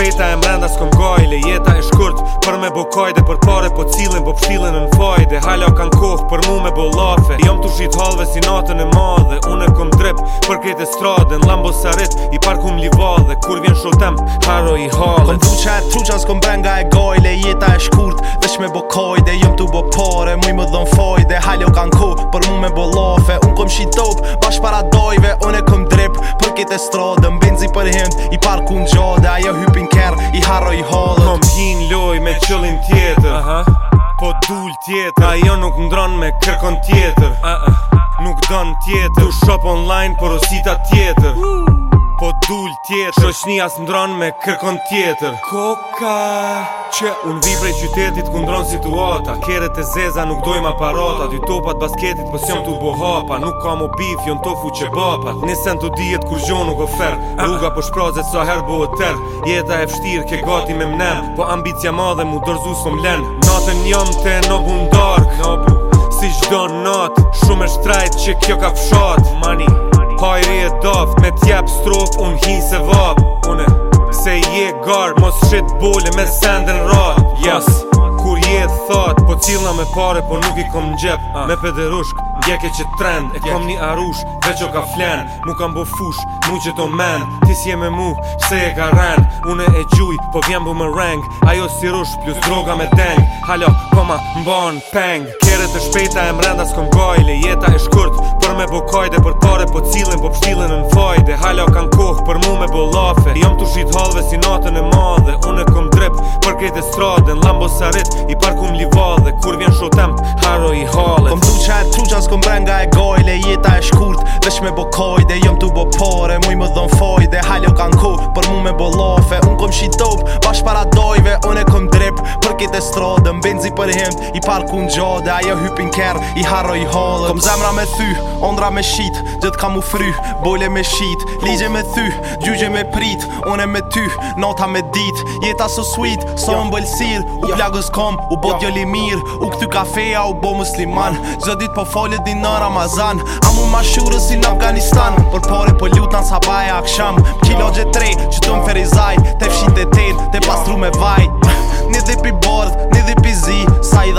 shpejta e mrenda s'kom gaj Le jeta e shkurt për me bo kajde Për pare po cilin po pshilin në fajde Hala o kan kohë për mu me bo lafe Jom të shqit halve si natën e madhe Unë e kom drip për krete strade Në lambo sarit i park hum Dhe Kur vjen shotem haro i halet Kom vuqa e truqa s'kom brenga e goj Le jeta e shkurt vesh me bo kajde Jom të bo pare mu i më dhën fajde Hala o kan kohë për mu me bo lafe Unë kom shqit top, bash para dojve Unë e kom market e Benzi për hend, i parku në gjodë Ajo hypin kër, i haro i halët Kom hin loj me qëllin tjetër uh -huh. Po dul tjetër Ajo nuk ndron me kërkon tjetër uh -uh. Nuk don tjetër Du shop online, porosita tjetër uh -huh po dull tjetër as s'ndron me kërkon tjetër Koka Që unë vi prej qytetit ku ndron situata Keret e zeza nuk doj ma parata Dy topat basketit pës po jom t'u bohapa Nuk ka mu bif, jon tofu që bapat Nisen t'u dijet kur gjo nuk ofer Rruga për po shprazet sa her bo e ter Jeta e fshtir, ke gati me mnem Po ambicja madhe mu dorzu s'om len Natën jom të në bundark Si gjdo nat, shumë e shtrajt që kjo ka fshat Money pajri e doft Me tjep strof unë hi se vab Une Se je gar mos shit bole me sendin rat Yes Kur je thot Po cilna me pare po nuk i kom gjep ah. Me pederushk e që trend E kom një arush Veq o ka flen Mu kam bo fush Mu që to men Ti si e me mu Se e ka ren Une e gjuj Po vjen bu më reng Ajo si rush Plus droga me deng Halo Koma mbon peng Kere të shpejta E mrenda s'kom goj Le jeta e shkurt Për me bo kojde Për pare po cilin Po pështilin në vojde Halo kan koh Për mu me bo lafe Jom të shqit halve Si natën e madhe Une kom drip Për krejt e stradën Lambo sarit I parkum livad kom bren nga e gojle Jeta e shkurt dhe shme bo kojde Jom tu bo pore, muj më dhëm fojde Halo jo kan ku, për mu me bo lofe Un kom shi top bash para dojve Un e kom drip, për kite stro benzi për him I parku në gjode, ajo hypin kër I harro i hollet Kom zemra me thy, ondra me shit Gjët kam u fry, bole me shit Ligje me thy, gjyxje me prit One me ty, nota me dit Jeta so sweet, so jo. më bëllësir U jo. plagës kom, u bot gjëli jo. mir U këty kafeja, u bo musliman Gjët dit po folet din në Ramazan Am ma shurës si në Afganistan Por pare po lutan sa baje aksham Kilo gjët tre, që të më ferizaj Te fshin të ten, te pastru me vaj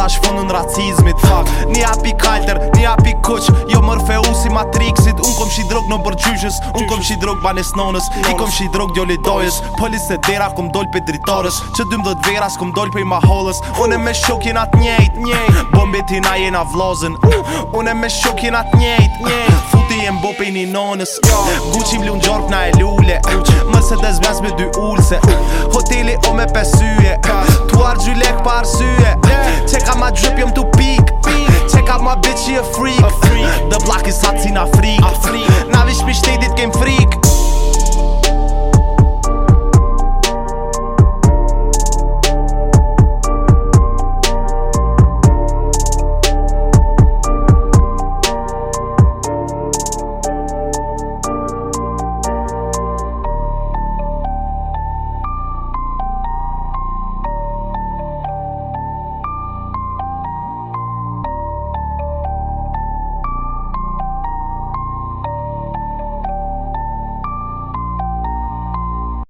dash fundën racizmit Fuck, një api kalter, një api kuç Jo mërfeu si matrixit Unë kom shi drog në bërgjyshës Unë kom shi drog banes nonës I kom shi drog djoli dojes Polis e dera kom dol pe dritorës Që 12 dhët veras kom dol pe i maholës Unë e me shok jena njëjt Bombit i na jena vllozën uh, Unë e me shok jena t'njejt Futi jem bo pe i një nonës Gucci mlu në gjorp na e lule Mëse dhe zbjas me dy ulse Hoteli o me pesyje Duar gjylek parsyje yeah.